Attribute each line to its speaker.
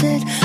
Speaker 1: said